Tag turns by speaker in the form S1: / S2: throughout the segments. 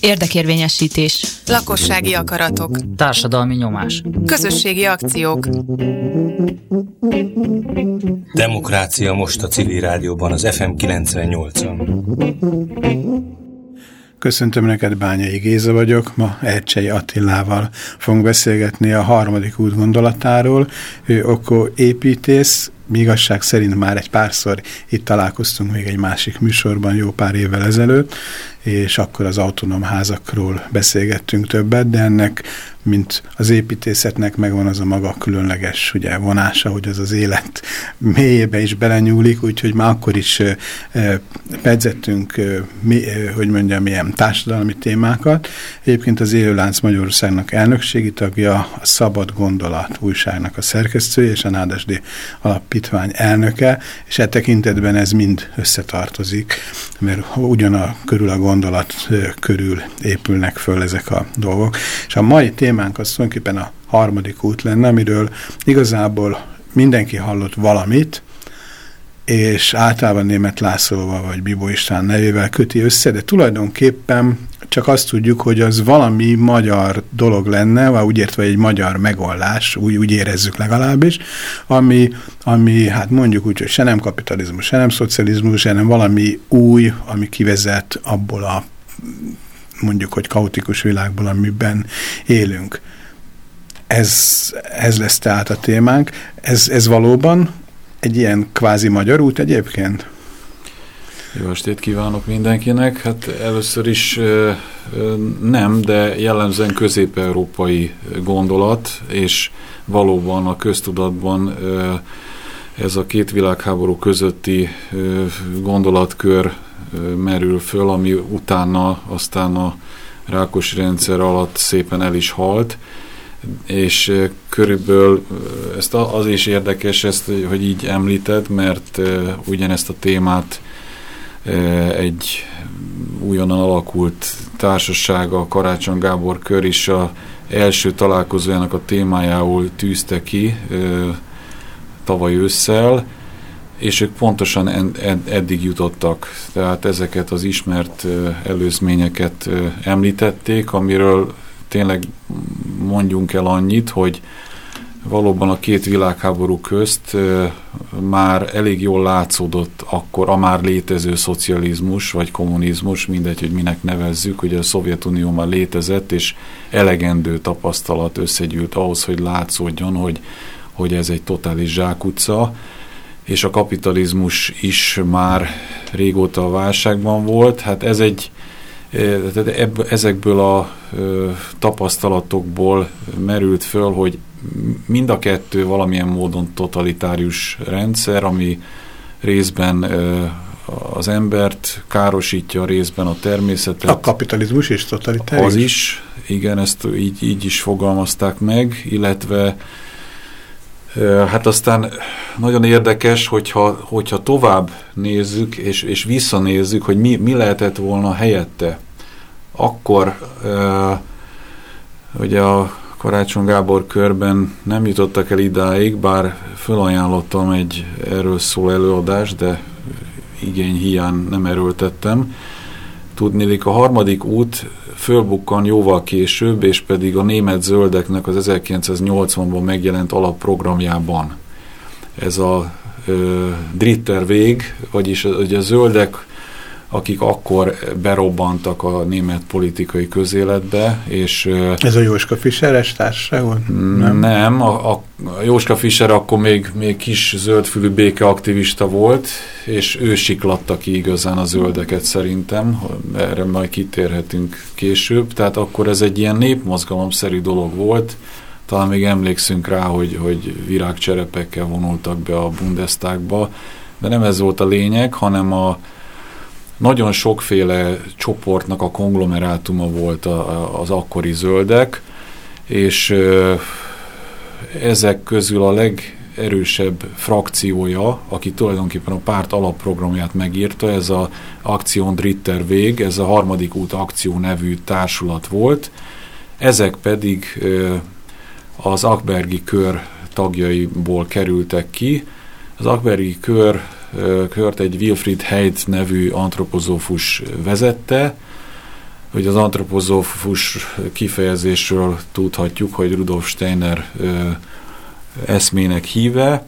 S1: Érdekérvényesítés.
S2: Lakossági akaratok.
S3: Társadalmi nyomás.
S2: Közösségi akciók.
S4: Demokrácia most a civil rádióban, az FM 98-on.
S5: Köszöntöm neked, Bányai Géza vagyok, ma Ercsei Attilával fogunk beszélgetni a harmadik út gondolatáról. Ő Oko építész, mi igazság szerint már egy párszor itt találkoztunk még egy másik műsorban jó pár évvel ezelőtt, és akkor az autonóm házakról beszélgettünk többet, de ennek, mint az építészetnek megvan az a maga különleges ugye, vonása, hogy az az élet mélyébe is belenyúlik, úgyhogy már akkor is e, pedzettünk, e, mi, e, hogy mondjam, milyen társadalmi témákat. Egyébként az Élőlánc Magyarországnak elnökségi tagja, a Szabad Gondolat újságnak a szerkesztője, és a Nádasdi Alapítvány elnöke, és e tekintetben ez mind összetartozik, mert ugyan a körül a gondolat körül épülnek föl ezek a dolgok. És a mai témánk az tulajdonképpen a harmadik út lenne, amiről igazából mindenki hallott valamit, és általában német Lászlóval vagy Bibó István nevével köti össze, de tulajdonképpen csak azt tudjuk, hogy az valami magyar dolog lenne, vagy úgy értve egy magyar megoldás, úgy, úgy érezzük legalábbis, ami, ami hát mondjuk úgy, hogy se nem kapitalizmus, se nem szocializmus, se nem valami új, ami kivezet abból a mondjuk, hogy kaotikus világból, amiben élünk. Ez, ez lesz tehát a témánk. Ez, ez valóban egy ilyen kvázi magyar út egyébként?
S6: Jó estét kívánok mindenkinek. Hát először is nem, de jellemzően közép-európai gondolat, és valóban a köztudatban ez a két világháború közötti gondolatkör merül föl, ami utána aztán a rákos rendszer alatt szépen el is halt, és körülbelül ezt az is érdekes, ezt, hogy így említed, mert ugyanezt a témát egy újonnan alakult társasága, a Karácsony Gábor Kör is a első találkozójának a témájául tűzte ki tavaly ősszel, és ők pontosan ed ed eddig jutottak. Tehát ezeket az ismert előzményeket említették, amiről tényleg mondjunk el annyit, hogy valóban a két világháború közt már elég jól látszódott akkor a már létező szocializmus vagy kommunizmus, mindegy, hogy minek nevezzük, hogy a Szovjetunió már létezett, és elegendő tapasztalat összegyűlt ahhoz, hogy látszódjon, hogy, hogy ez egy totális zsákutca, és a kapitalizmus is már régóta a válságban volt. Hát ez egy, ezekből a tapasztalatokból merült föl, hogy mind a kettő valamilyen módon totalitárius rendszer, ami részben az embert károsítja, részben a természetet.
S5: A kapitalizmus is totalitárius?
S6: Az is, igen, ezt így, így is fogalmazták meg, illetve Hát aztán nagyon érdekes, hogyha, hogyha tovább nézzük, és, és visszanézzük, hogy mi, mi lehetett volna helyette, akkor ugye a Karácsony Gábor körben nem jutottak el idáig, bár fölajánlottam egy erről szól előadást, de igény hiány nem erőltettem. Tudnélik, a harmadik út fölbukkan jóval később, és pedig a német zöldeknek az 1980-ban megjelent alapprogramjában. Ez a ö, Dritter vég, vagyis a, a zöldek akik akkor berobbantak a német politikai közéletbe, és...
S5: Ez a Jóska Fischeres társaság? Volt?
S6: Nem, nem a, a Jóska Fischer akkor még, még kis zöldfülű béke aktivista volt, és ő siklatta ki igazán a zöldeket szerintem, erre majd kitérhetünk később, tehát akkor ez egy ilyen népmozgalomszerű dolog volt, talán még emlékszünk rá, hogy, hogy virágcserepekkel vonultak be a Bundestagba, de nem ez volt a lényeg, hanem a nagyon sokféle csoportnak a konglomerátuma volt a, az akkori zöldek, és ezek közül a legerősebb frakciója, aki tulajdonképpen a párt alapprogramját megírta, ez a Aktion Dritter Vég, ez a harmadik út akció nevű társulat volt, ezek pedig az Akbergi kör tagjaiból kerültek ki. Az Akbergi kör kört egy Wilfried Heid nevű antropozófus vezette, hogy az antropozófus kifejezésről tudhatjuk, hogy Rudolf Steiner eszmének híve,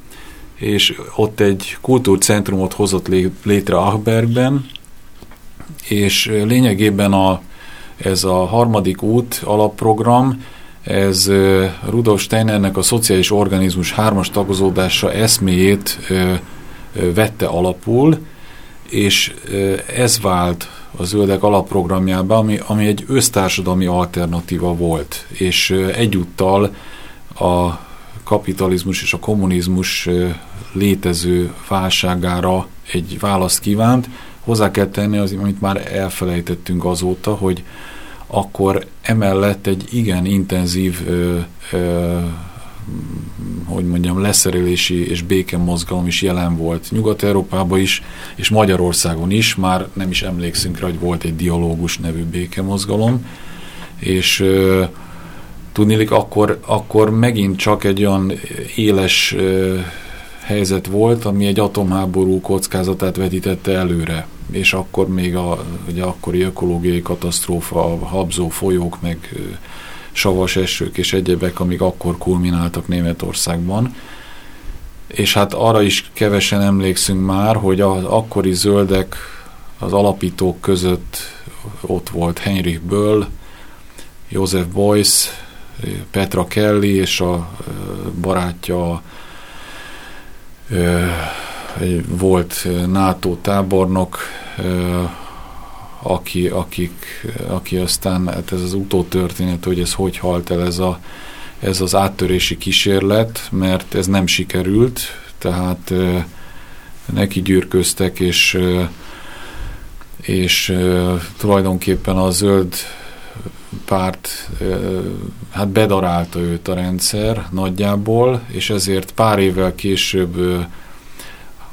S6: és ott egy kultúrcentrumot hozott létre Achbergben, és lényegében a, ez a harmadik út alapprogram, ez Rudolf Steinernek a szociális organizmus hármas tagozódása eszméjét vette alapul, és ez vált a zöldek alapprogramjába, ami, ami egy össztársadalmi alternatíva volt, és egyúttal a kapitalizmus és a kommunizmus létező válságára egy választ kívánt. Hozzá kell tenni, az, amit már elfelejtettünk azóta, hogy akkor emellett egy igen intenzív ö, ö, hogy mondjam, leszerelési és békemozgalom is jelen volt Nyugat-Európában is, és Magyarországon is, már nem is emlékszünk rá, hogy volt egy dialógus nevű békemozgalom, és ö, tudnélik, akkor, akkor megint csak egy olyan éles ö, helyzet volt, ami egy atomháború kockázatát vetítette előre, és akkor még a ugye akkori ökológiai katasztrófa, a habzó folyók, meg ö, savas esők és egyebek, amik akkor kulmináltak Németországban. És hát arra is kevesen emlékszünk már, hogy az akkori zöldek az alapítók között ott volt Heinrich Böll, Joseph Beuys, Petra Kelly és a barátja volt NATO tábornok, aki, akik, aki aztán, hát ez az utótörténet, hogy ez hogy halt el ez, a, ez az áttörési kísérlet, mert ez nem sikerült, tehát neki gyűrköztek, és, és tulajdonképpen a zöld párt hát bedarálta őt a rendszer nagyjából, és ezért pár évvel később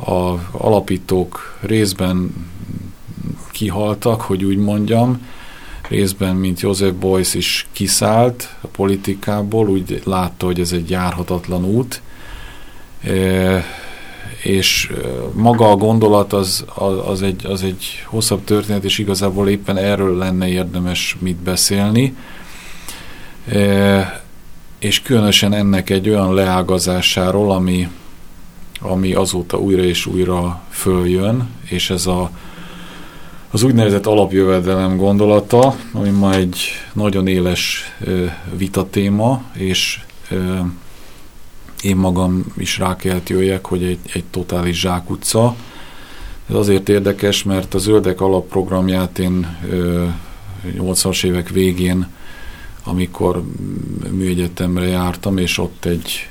S6: a alapítók részben kihaltak, hogy úgy mondjam, részben, mint Joseph Beuys is kiszállt a politikából, úgy látta, hogy ez egy járhatatlan út, e, és maga a gondolat az, az, egy, az egy hosszabb történet, és igazából éppen erről lenne érdemes mit beszélni, e, és különösen ennek egy olyan leágazásáról, ami, ami azóta újra és újra följön, és ez a az úgynevezett alapjövedelem gondolata, ami ma egy nagyon éles vitatéma, és én magam is rá kellett jöjjek, hogy egy, egy totális zsákutca. Ez azért érdekes, mert a Zöldek alapprogramját én 80-as évek végén, amikor műegyetemre jártam, és ott egy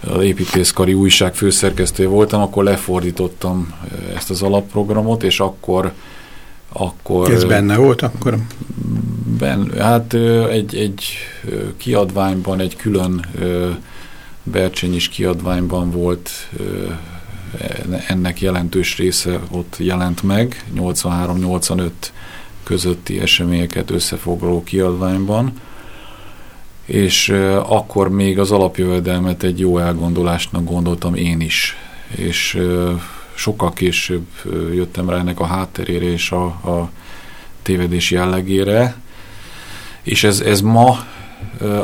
S6: az építészkari újság főszerkesztője voltam, akkor lefordítottam ezt az alapprogramot, és akkor akkor...
S5: Ez benne volt akkor?
S6: Ben, hát egy, egy kiadványban, egy külön Bercsényis kiadványban volt ennek jelentős része ott jelent meg, 83-85 közötti eseményeket összefoglaló kiadványban, és akkor még az alapjövedelmet egy jó elgondolásnak gondoltam én is, és sokkal később jöttem rá ennek a hátterére és a, a tévedés jellegére, és ez, ez ma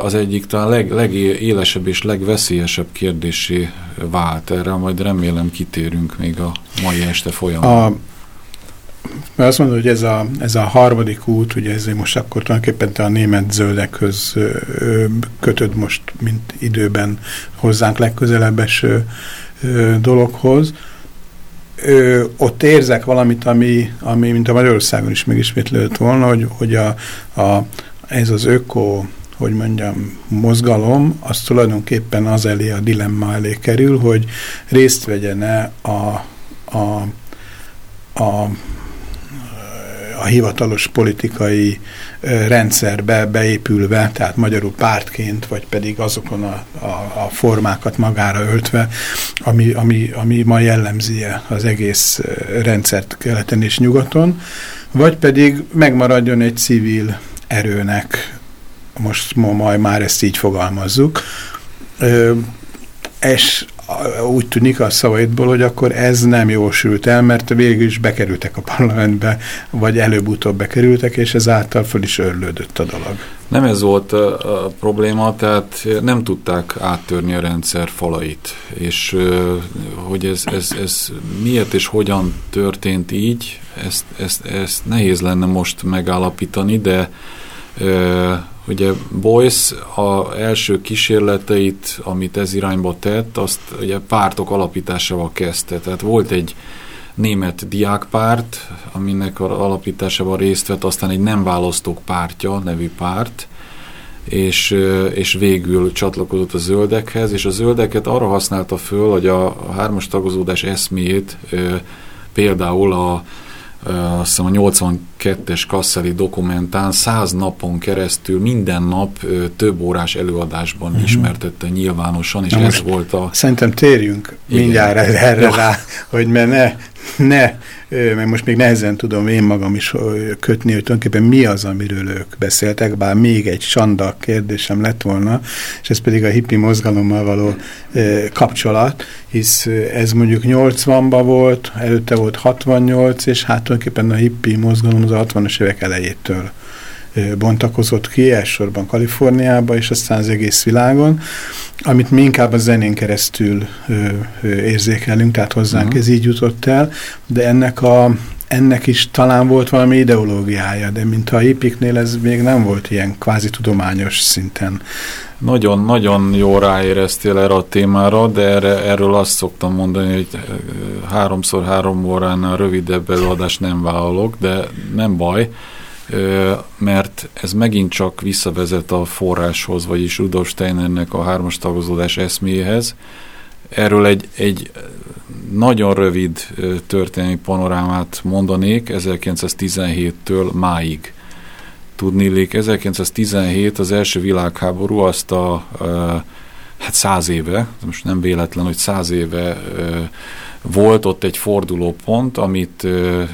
S6: az egyik talán leg, legélesebb és legveszélyesebb kérdésé vált. Erre majd remélem kitérünk még a mai este folyamán. A,
S5: mert azt mondod, hogy ez a, ez a harmadik út, ugye ez most akkor tulajdonképpen te a német zöldekhöz kötöd most, mint időben hozzánk legközelebbes dologhoz ö, ott érzek valamit, ami, ami mint a Magyarországon is megismétlődött volna, hogy, hogy a, a, ez az öko, hogy mondjam, mozgalom, az tulajdonképpen az elé, a dilemma elé kerül, hogy részt vegyene a, a, a a hivatalos politikai rendszerbe beépülve, tehát magyarul pártként, vagy pedig azokon a, a, a formákat magára öltve, ami, ami, ami ma jellemzi az egész rendszert keleten és nyugaton, vagy pedig megmaradjon egy civil erőnek, most ma majd már ezt így fogalmazzuk, és úgy tűnik a szavaidból, hogy akkor ez nem jósült el, mert végül is bekerültek a parlamentbe, vagy előbb-utóbb bekerültek, és ezáltal föl is örlődött a dolog.
S6: Nem ez volt a, probléma, tehát nem tudták áttörni a rendszer falait, és hogy ez, ez, ez miért és hogyan történt így, ezt, ezt, ezt nehéz lenne most megállapítani, de Ugye Boyce a első kísérleteit, amit ez irányba tett, azt ugye pártok alapításával kezdte. Tehát volt egy német diákpárt, aminek a alapításában részt vett, aztán egy nem választók pártja nevű párt, és, és végül csatlakozott a zöldekhez, és a zöldeket arra használta föl, hogy a, hármas tagozódás eszméjét például a azt hiszem a 82-es kasszeli dokumentán száz napon keresztül minden nap több órás előadásban uh-huh. ismertette nyilvánosan, és Na ez volt a...
S5: Szerintem térjünk Igen. mindjárt erre ja. rá, hogy mert ne, ne mert most még nehezen tudom én magam is kötni, hogy tulajdonképpen mi az, amiről ők beszéltek, bár még egy sanda kérdésem lett volna, és ez pedig a hippi mozgalommal való kapcsolat, hisz ez mondjuk 80-ban volt, előtte volt 68, és hát tulajdonképpen a hippi mozgalom az 60-as évek elejétől bontakozott ki, elsősorban Kaliforniába, és aztán az egész világon, amit mi inkább a zenén keresztül érzékelünk, tehát hozzánk uh mhm. -huh. ez így jutott el, de ennek a ennek is talán volt valami ideológiája, de mint a hipiknél ez még nem volt ilyen kvázi tudományos szinten.
S6: Nagyon-nagyon jó ráéreztél erre a témára, de erre, erről azt szoktam mondani, hogy háromszor három óránál rövidebb előadást nem vállalok, de nem baj, mert ez megint csak visszavezet a forráshoz, vagyis Rudolf Steinernek a hármas tagozódás eszméhez. Erről egy, egy nagyon rövid történelmi panorámát mondanék 1917-től máig. Tudnélék, 1917 az első világháború azt a hát száz éve, most nem véletlen, hogy száz éve volt ott egy fordulópont, amit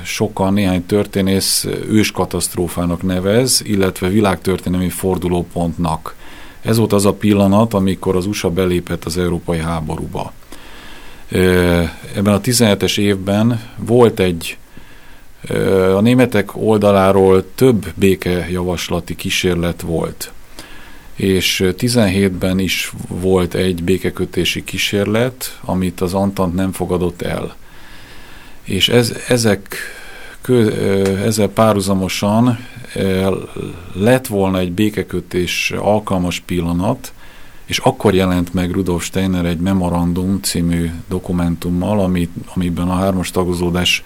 S6: sokan, néhány történész őskatasztrófának nevez, illetve világtörténelmi fordulópontnak. Ez volt az a pillanat, amikor az USA belépett az európai háborúba. Ebben a 17-es évben volt egy a németek oldaláról több békejavaslati kísérlet volt és 17-ben is volt egy békekötési kísérlet, amit az Antant nem fogadott el. És ez, ezek ezzel párhuzamosan lett volna egy békekötés alkalmas pillanat, és akkor jelent meg Rudolf Steiner egy memorandum című dokumentummal, amit, amiben a hármas tagozódás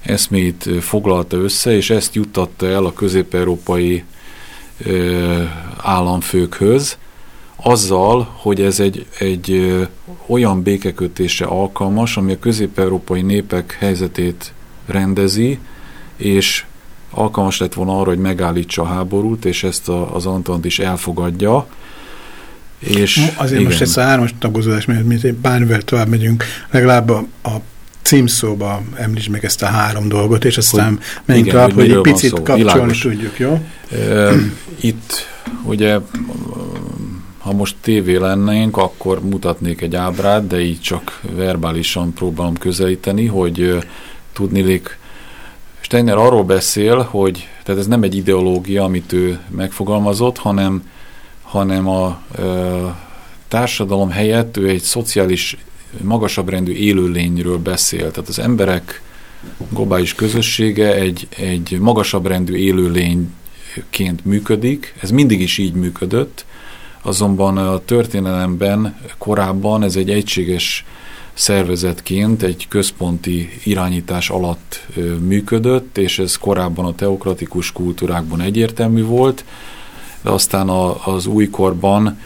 S6: eszmét foglalta össze, és ezt juttatta el a közép-európai államfőkhöz, azzal, hogy ez egy, egy olyan békekötésre alkalmas, ami a közép-európai népek helyzetét rendezi, és alkalmas lett volna arra, hogy megállítsa a háborút, és ezt a, az Antant is elfogadja.
S5: És Azért igen. most ezt a hármas tagozódás, mert mi bármivel tovább megyünk, legalább a, a címszóba említs meg ezt a három dolgot, és aztán menjünk tovább, hogy, hogy egy picit kapcsolni Világos. tudjuk, jó?
S6: Itt ugye, ha most tévé lennénk, akkor mutatnék egy ábrát, de így csak verbálisan próbálom közelíteni, hogy tudnilik, Steiner arról beszél, hogy tehát ez nem egy ideológia, amit ő megfogalmazott, hanem, hanem a ö, társadalom helyett ő egy szociális magasabb rendű élőlényről beszél. Tehát az emberek globális közössége egy, egy magasabb rendű élőlényként működik. Ez mindig is így működött, azonban a történelemben korábban ez egy egységes szervezetként egy központi irányítás alatt működött, és ez korábban a teokratikus kultúrákban egyértelmű volt, de aztán a, az újkorban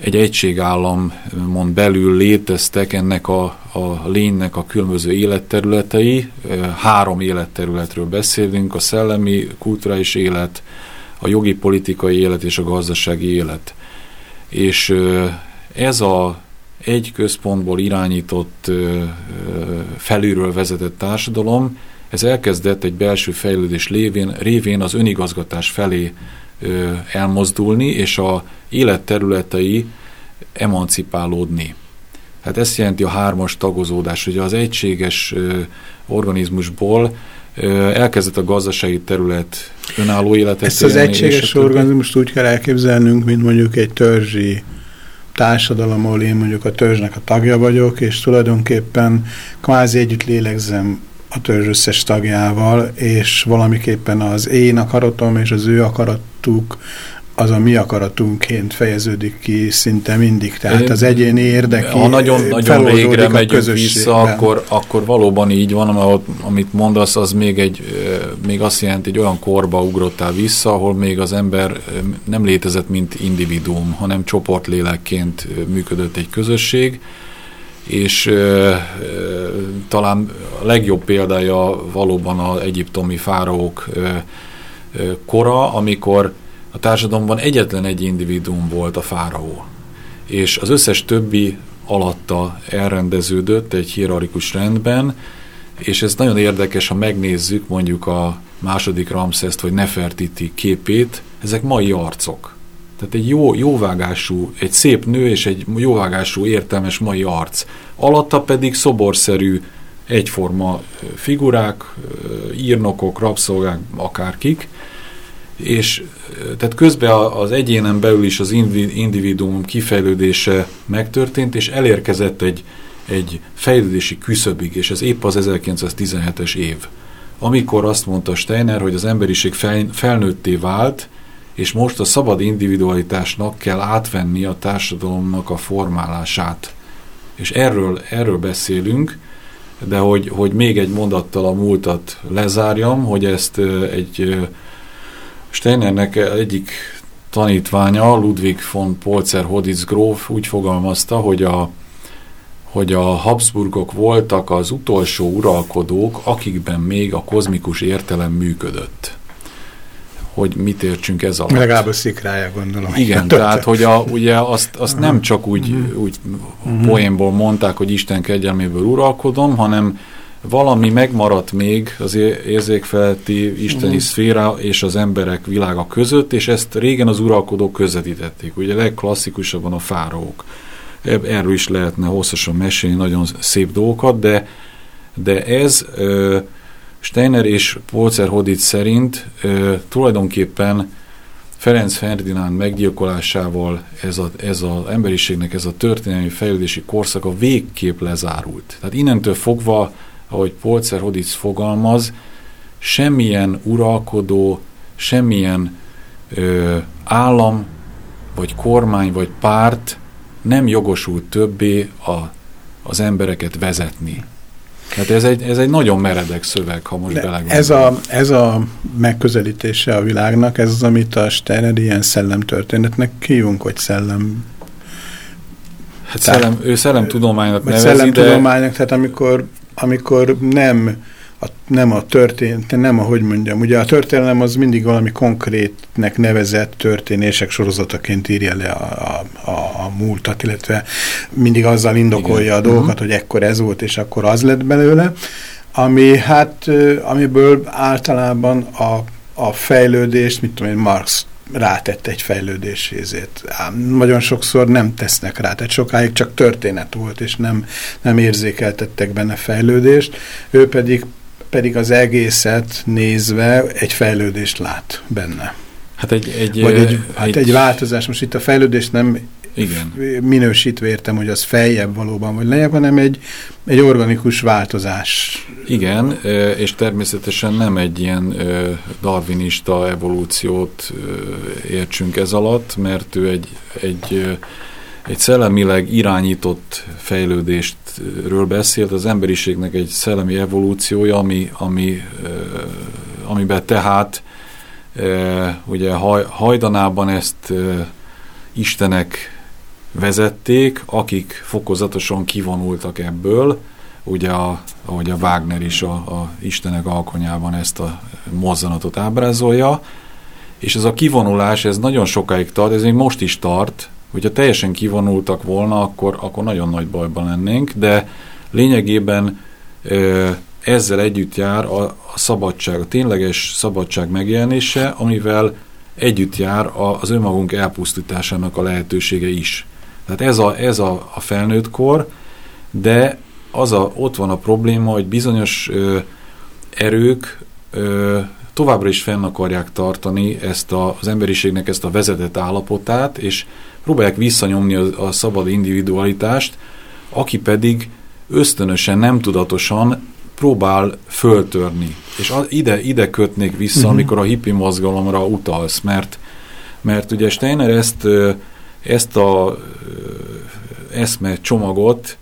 S6: egy egységállamon belül léteztek ennek a, a lénynek a különböző életterületei. Három életterületről beszélünk, a szellemi, kulturális élet, a jogi politikai élet és a gazdasági élet. És ez a egy központból irányított, felülről vezetett társadalom, ez elkezdett egy belső fejlődés lévén, révén az önigazgatás felé elmozdulni, és a életterületei emancipálódni. Hát ezt jelenti a hármas tagozódás, ugye az egységes ö, organizmusból ö, elkezdett a gazdasági terület önálló életet
S5: Ezt az egységes organizmust úgy kell elképzelnünk, mint mondjuk egy törzsi társadalom, ahol én mondjuk a törzsnek a tagja vagyok, és tulajdonképpen kvázi együtt lélegzem a törzs összes tagjával, és valamiképpen az én akaratom és az ő akaratuk az a mi akaratunkként fejeződik ki szinte mindig. Tehát az egyéni érdeki
S6: Ha nagyon-nagyon régre megyünk vissza, akkor, akkor valóban így van, mert amit mondasz, az még, egy, még azt jelenti, hogy olyan korba ugrottál vissza, ahol még az ember nem létezett, mint individuum, hanem csoportlélekként működött egy közösség, és ö, ö, talán a legjobb példája valóban az egyiptomi fáraók ö, ö, kora, amikor a társadalomban egyetlen egy individuum volt a fáraó, és az összes többi alatta elrendeződött egy hierarchikus rendben, és ez nagyon érdekes, ha megnézzük mondjuk a második Ramszeszt vagy Nefertiti képét, ezek mai arcok. Tehát egy jó, jóvágású, egy szép nő és egy jóvágású, értelmes mai arc. Alatta pedig szoborszerű, egyforma figurák, írnokok, rabszolgák, akárkik, és tehát közben az egyénen belül is az individuum kifejlődése megtörtént, és elérkezett egy, egy fejlődési küszöbig, és ez épp az 1917-es év. Amikor azt mondta Steiner, hogy az emberiség fel, felnőtté vált, és most a szabad individualitásnak kell átvenni a társadalomnak a formálását. És erről, erről beszélünk, de hogy, hogy még egy mondattal a múltat lezárjam, hogy ezt egy Steinernek egyik tanítványa, Ludwig von Polzer Hoditz gróf úgy fogalmazta, hogy a, hogy a Habsburgok voltak az utolsó uralkodók, akikben még a kozmikus értelem működött hogy mit értsünk ez alatt.
S5: Legalább a szikrája, gondolom.
S6: Igen, tehát, hogy a, ugye azt, azt nem csak úgy, uh-huh. úgy poénból mondták, hogy Isten kegyelméből uralkodom, hanem valami megmaradt még az érzékfeletti isteni uh-huh. szféra és az emberek világa között, és ezt régen az uralkodók közvetítették. Ugye legklasszikusabban a fáraók. Erről is lehetne hosszasan mesélni nagyon szép dolgokat, de, de ez... Ö, Steiner és Polzer Hodit szerint ö, tulajdonképpen Ferenc Ferdinánd meggyilkolásával ez az ez a emberiségnek ez a történelmi fejlődési korszaka végképp lezárult. Tehát innentől fogva, ahogy Polzer Hodic fogalmaz, semmilyen uralkodó, semmilyen ö, állam, vagy kormány, vagy párt nem jogosult többé a, az embereket vezetni. Hát ez egy, ez egy nagyon meredek szöveg, ha most belegondolunk.
S5: Ez a, ez a megközelítése a világnak, ez az, amit a Steiner ilyen szellemtörténetnek hívunk, hogy szellem...
S6: Hát szellem, ő szellemtudománynak nevezi,
S5: szellemtudománynak, de... tehát amikor, amikor nem a, nem a történet, nem ahogy mondjam, ugye a történelem az mindig valami konkrétnek nevezett történések sorozataként írja le a, a, a, a múltat, illetve mindig azzal indokolja Igen. a dolgokat, uh -huh. hogy ekkor ez volt, és akkor az lett belőle, ami hát, amiből általában a, a fejlődést, mit tudom én, Marx rátett egy fejlődésézét. Nagyon sokszor nem tesznek rá, tehát sokáig csak történet volt, és nem, nem érzékeltettek benne fejlődést. Ő pedig pedig az egészet nézve egy fejlődést lát benne.
S6: Hát egy, egy,
S5: Vagy egy, hát egy, egy változás. Most itt a fejlődést nem igen. minősítve értem, hogy az feljebb valóban vagy lejjebb, hanem egy, egy organikus változás.
S6: Igen, és természetesen nem egy ilyen darwinista evolúciót értsünk ez alatt, mert ő egy, egy egy szellemileg irányított fejlődésről beszélt, az emberiségnek egy szellemi evolúciója, ami, ami, amiben tehát ugye hajdanában ezt istenek vezették, akik fokozatosan kivonultak ebből, ugye a, ahogy a Wagner is a, a Istenek alkonyában ezt a mozzanatot ábrázolja, és ez a kivonulás, ez nagyon sokáig tart, ez még most is tart, Hogyha teljesen kivonultak volna, akkor, akkor nagyon nagy bajban lennénk, de lényegében ezzel együtt jár a, a szabadság, a tényleges szabadság megjelenése, amivel együtt jár az önmagunk elpusztításának a lehetősége is. Tehát ez a, ez a, a felnőtt kor, de az a, ott van a probléma, hogy bizonyos ö, erők ö, továbbra is fenn akarják tartani ezt a, az emberiségnek ezt a vezetett állapotát, és próbálják visszanyomni a, a szabad individualitást, aki pedig ösztönösen, nem tudatosan próbál föltörni. És a, ide, ide kötnék vissza, uh-huh. amikor a hippi mozgalomra utalsz, mert, mert ugye Steiner ezt, ezt a eszme csomagot,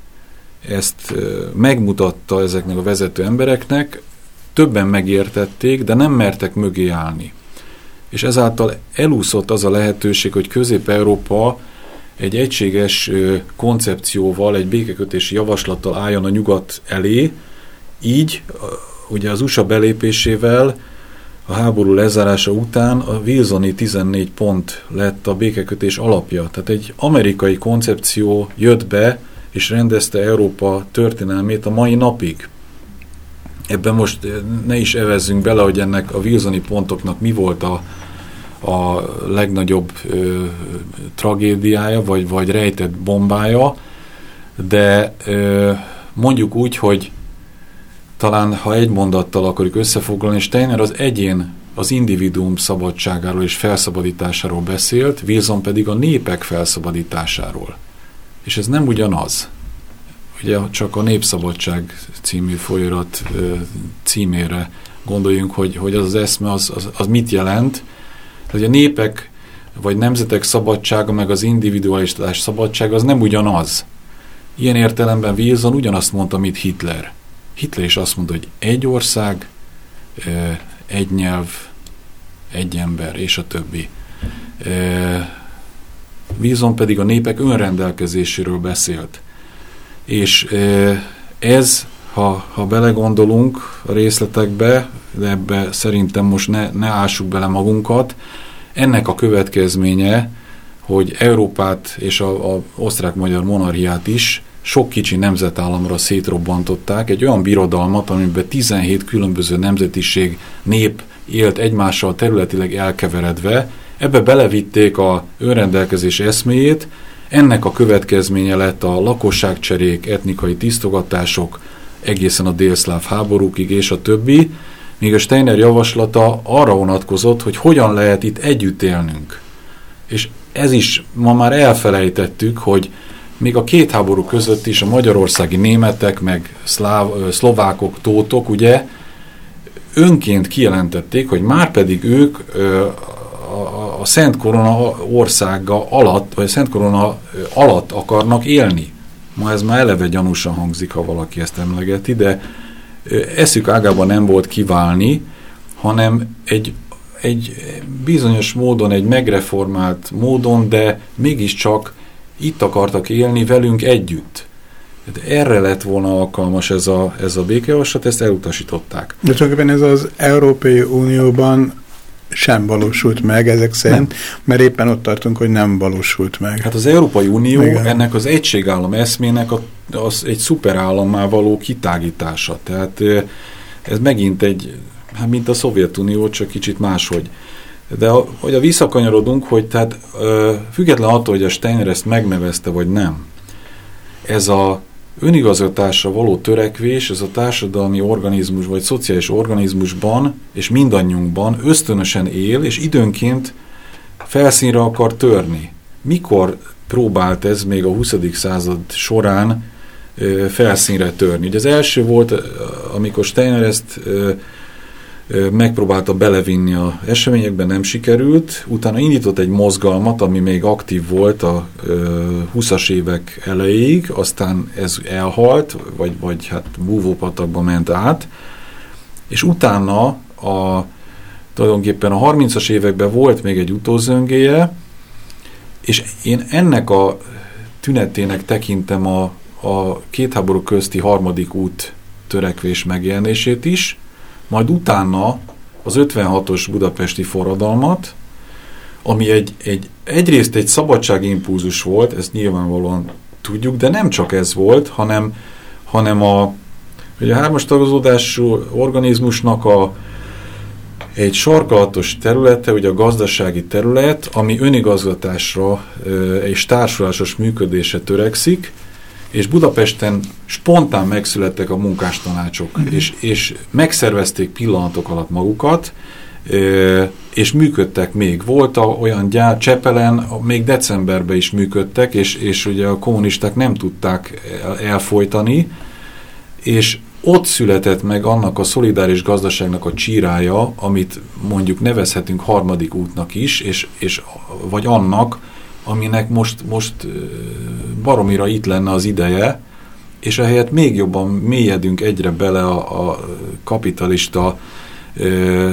S6: ezt megmutatta ezeknek a vezető embereknek, többen megértették, de nem mertek mögé állni. És ezáltal elúszott az a lehetőség, hogy Közép-Európa egy egységes koncepcióval, egy békekötési javaslattal álljon a nyugat elé, így ugye az USA belépésével a háború lezárása után a Wilsoni 14 pont lett a békekötés alapja. Tehát egy amerikai koncepció jött be, és rendezte Európa történelmét a mai napig. Ebben most ne is evezzünk bele, hogy ennek a Wilsoni pontoknak mi volt a, a legnagyobb ö, tragédiája, vagy, vagy rejtett bombája, de ö, mondjuk úgy, hogy talán ha egy mondattal akarjuk összefoglalni, Steiner az egyén, az individuum szabadságáról és felszabadításáról beszélt, Wilson pedig a népek felszabadításáról. És ez nem ugyanaz. Ugye csak a Népszabadság című folyarat címére gondoljunk, hogy, hogy az az eszme az, az, az mit jelent. Tehát a népek vagy nemzetek szabadsága, meg az individualistás szabadsága az nem ugyanaz. Ilyen értelemben Wilson ugyanazt mondta, mint Hitler. Hitler is azt mondta, hogy egy ország, egy nyelv, egy ember, és a többi. Wilson pedig a népek önrendelkezéséről beszélt. És ez, ha, ha belegondolunk a részletekbe, de ebbe szerintem most ne, ne ássuk bele magunkat, ennek a következménye, hogy Európát és a, osztrák-magyar monarchiát is sok kicsi nemzetállamra szétrobbantották, egy olyan birodalmat, amiben 17 különböző nemzetiség, nép élt egymással területileg elkeveredve, ebbe belevitték a önrendelkezés eszméjét, ennek a következménye lett a lakosságcserék, etnikai tisztogatások, egészen a délszláv háborúkig és a többi, míg a Steiner javaslata arra vonatkozott, hogy hogyan lehet itt együtt élnünk. És ez is ma már elfelejtettük, hogy még a két háború között is a magyarországi németek, meg szláv, szlovákok, tótok, ugye, önként kijelentették, hogy már pedig ők a, a Szent Korona országa alatt, vagy a Szent Korona alatt akarnak élni. Ma ez már eleve gyanúsan hangzik, ha valaki ezt emlegeti, de eszük ágában nem volt kiválni, hanem egy, egy bizonyos módon, egy megreformált módon, de mégiscsak itt akartak élni velünk együtt. De erre lett volna alkalmas ez a, ez a békejavaslat, ezt elutasították.
S5: De tulajdonképpen ez az Európai Unióban sem valósult meg ezek szerint, nem. mert éppen ott tartunk, hogy nem valósult meg.
S6: Hát az Európai Unió Igen. ennek az egységállam eszmének a, az egy szuperállammá való kitágítása. Tehát ez megint egy, hát mint a Szovjetunió, csak kicsit máshogy. De hogy a visszakanyarodunk, hogy tehát független attól, hogy a Steiner ezt megnevezte, vagy nem, ez a önigazgatásra való törekvés, ez a társadalmi organizmus, vagy szociális organizmusban, és mindannyiunkban ösztönösen él, és időnként felszínre akar törni. Mikor próbált ez még a 20. század során felszínre törni? Ugye az első volt, amikor Steiner ezt megpróbálta belevinni a eseményekben, nem sikerült, utána indított egy mozgalmat, ami még aktív volt a 20-as évek elejéig, aztán ez elhalt, vagy, vagy hát búvópatakba ment át, és utána a, tulajdonképpen a 30-as években volt még egy utózöngéje, és én ennek a tünetének tekintem a, a két háború közti harmadik út törekvés megjelenését is, majd utána az 56-os budapesti forradalmat, ami egy, egy, egyrészt egy szabadságimpulzus volt, ezt nyilvánvalóan tudjuk, de nem csak ez volt, hanem, hanem a, hogy a hármas organizmusnak a, egy sarkalatos területe, ugye a gazdasági terület, ami önigazgatásra és társulásos működésre törekszik, és Budapesten spontán megszülettek a munkástanácsok, mm. és, és megszervezték pillanatok alatt magukat, és működtek még. Volt a, olyan gyár, Csepelen még decemberben is működtek, és, és ugye a kommunisták nem tudták elfolytani, és ott született meg annak a szolidáris gazdaságnak a csírája, amit mondjuk nevezhetünk harmadik útnak is, és, és vagy annak, aminek most, most baromira itt lenne az ideje, és ehelyett még jobban mélyedünk egyre bele a, a kapitalista ö,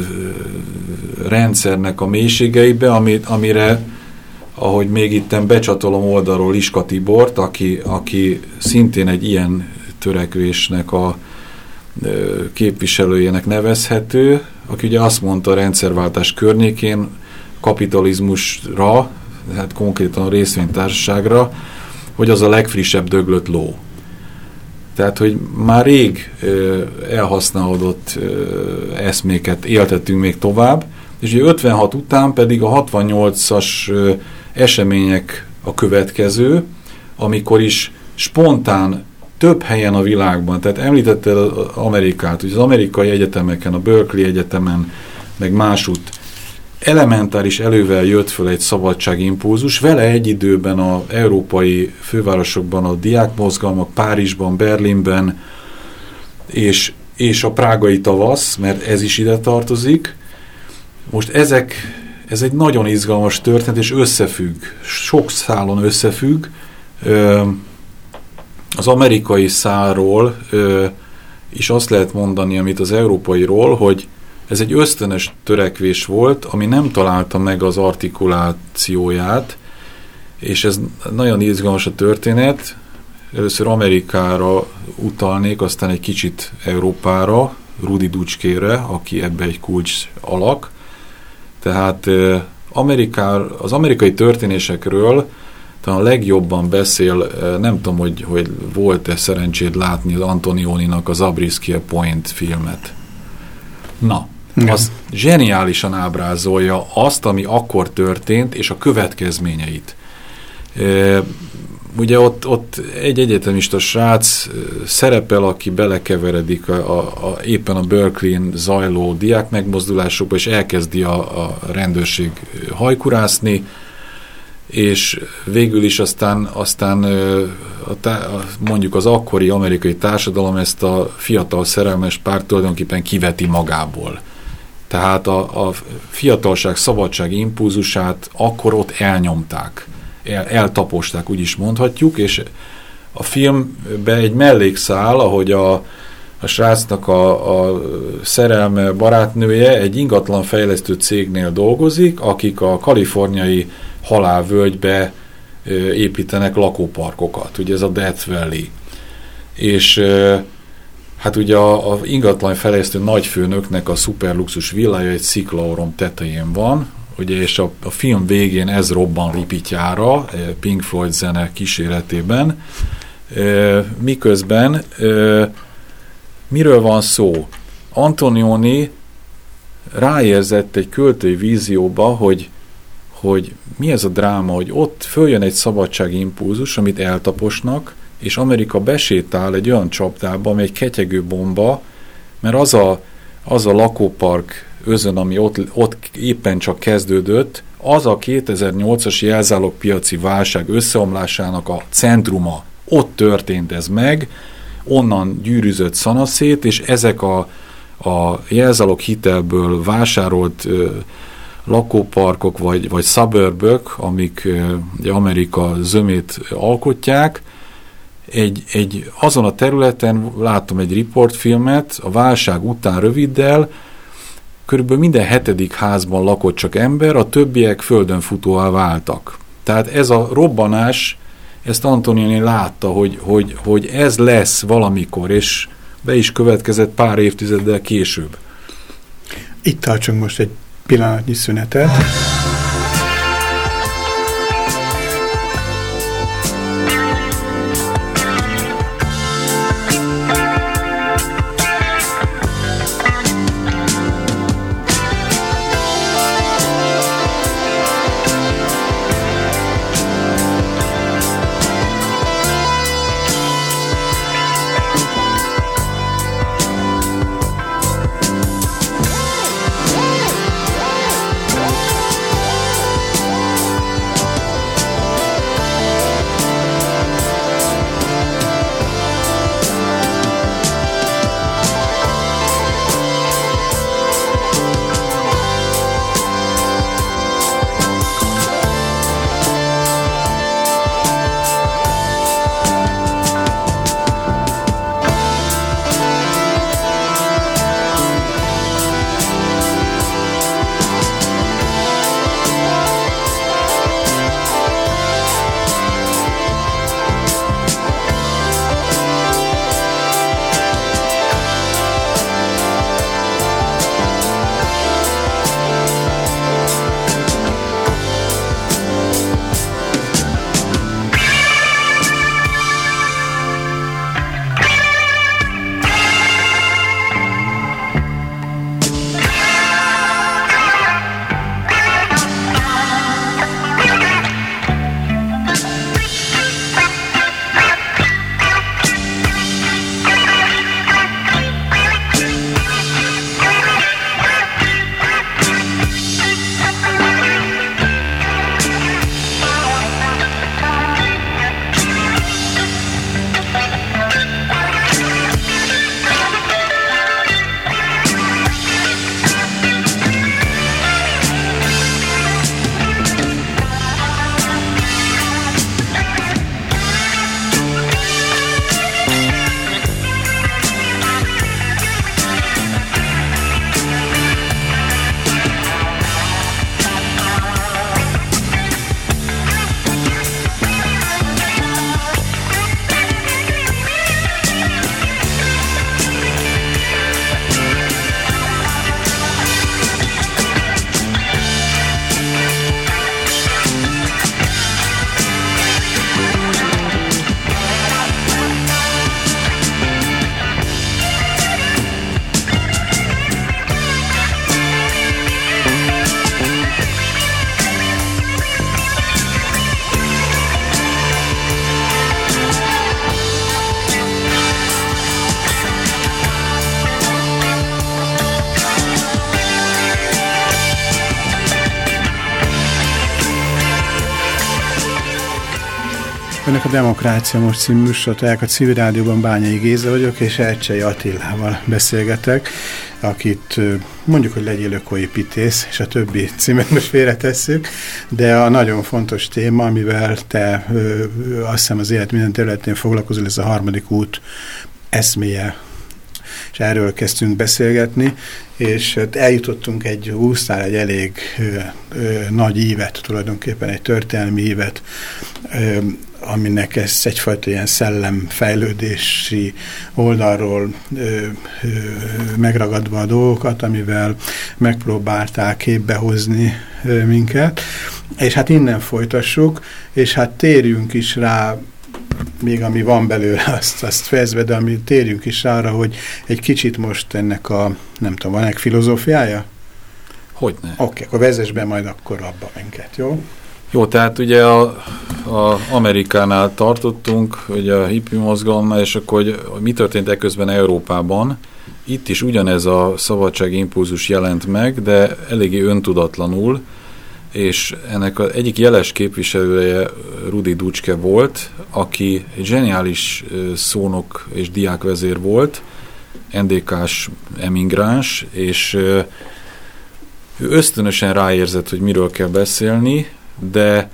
S6: rendszernek a mélységeibe, amit, amire, ahogy még itten becsatolom oldalról Iska Tibort, aki, aki szintén egy ilyen törekvésnek a ö, képviselőjének nevezhető, aki ugye azt mondta a rendszerváltás környékén kapitalizmusra, hát konkrétan a részvénytársaságra, hogy az a legfrissebb döglött ló. Tehát, hogy már rég ö, elhasználódott ö, eszméket éltettünk még tovább, és ugye 56 után pedig a 68-as események a következő, amikor is spontán több helyen a világban, tehát említette az Amerikát, hogy az amerikai egyetemeken, a Berkeley egyetemen, meg másút elementáris elővel jött föl egy szabadságimpulzus, vele egy időben az európai fővárosokban a diákmozgalmak, Párizsban, Berlinben, és, és a prágai tavasz, mert ez is ide tartozik. Most ezek, ez egy nagyon izgalmas történet, és összefügg, sok szálon összefügg. Az amerikai szálról is azt lehet mondani, amit az európairól, hogy ez egy ösztönös törekvés volt, ami nem találta meg az artikulációját, és ez nagyon izgalmas a történet. Először Amerikára utalnék, aztán egy kicsit Európára, Rudi Ducskére, aki ebbe egy kulcs alak. Tehát Amerikár, az amerikai történésekről a legjobban beszél, nem tudom, hogy, hogy volt-e szerencséd látni az Antonioninak az Zabriskie Point filmet. Na, az zseniálisan ábrázolja azt, ami akkor történt, és a következményeit. E, ugye ott, ott egy egyetemista srác szerepel, aki belekeveredik a, a, a, éppen a Berkeley-n zajló diák megmozdulásokba, és elkezdi a, a rendőrség hajkurászni, és végül is aztán, aztán a, a, mondjuk az akkori amerikai társadalom ezt a fiatal szerelmes párt tulajdonképpen kiveti magából tehát a, a fiatalság, szabadság impulzusát akkor ott elnyomták, el, eltaposták, úgy is mondhatjuk, és a filmbe egy mellékszál, ahogy a, a srácnak a, a szerelme barátnője egy ingatlan fejlesztő cégnél dolgozik, akik a kaliforniai halálvölgybe építenek lakóparkokat, ugye ez a Death Valley. És Hát ugye a, a ingatlan fejlesztő nagyfőnöknek a szuperluxus villája egy sziklaurom tetején van, ugye, és a, a film végén ez robban ripityára, eh, Pink Floyd zene kíséretében, e, miközben e, miről van szó? Antonioni ráérzett egy költői vízióba, hogy, hogy mi ez a dráma, hogy ott följön egy szabadsági impulzus, amit eltaposnak, és Amerika besétál egy olyan csapdába, ami egy ketyegő bomba, mert az a, az a lakópark özön, ami ott, ott éppen csak kezdődött, az a 2008-as jelzálog piaci válság összeomlásának a centruma. Ott történt ez meg, onnan gyűrűzött szanaszét, és ezek a, a jelzálog hitelből vásárolt ö, lakóparkok vagy, vagy suburbök, amik ö, Amerika zömét alkotják, egy, egy, azon a területen láttam egy riportfilmet, a válság után röviddel, körülbelül minden hetedik házban lakott csak ember, a többiek földön futóvá váltak. Tehát ez a robbanás, ezt Antonioni látta, hogy, hogy, hogy ez lesz valamikor, és be is következett pár évtizeddel később.
S5: Itt tartsunk most egy pillanatnyi szünetet. Demokrácia Most című műsorották a Civil Rádióban Bányai Géza vagyok, és Ercsei Attilával beszélgetek, akit mondjuk, hogy legyél ökoépítész, és a többi címet most félretesszük, de a nagyon fontos téma, amivel te azt hiszem az élet minden területén foglalkozol, ez a harmadik út eszméje. És erről kezdtünk beszélgetni, és eljutottunk egy, húztál egy elég ö, ö, nagy ívet, tulajdonképpen egy történelmi ívet, ö, aminek ez egyfajta ilyen szellemfejlődési oldalról ö, ö, megragadva a dolgokat, amivel megpróbálták képbe hozni ö, minket, és hát innen folytassuk, és hát térjünk is rá még ami van belőle, azt, azt fejezve, de ami térjünk is arra, hogy egy kicsit most ennek a, nem tudom, van egy filozófiája?
S6: Hogyne.
S5: Oké, okay, akkor vezess be majd akkor abba minket, jó?
S6: Jó, tehát ugye a, a Amerikánál tartottunk, ugye a hippi mozgalma, és akkor hogy mi történt eközben Európában. Itt is ugyanez a szabadság impulzus jelent meg, de eléggé öntudatlanul, és ennek az egyik jeles képviselője Rudi Ducske volt, aki egy zseniális szónok és diákvezér volt, NDK-s emigráns, és ő ösztönösen ráérzett, hogy miről kell beszélni, de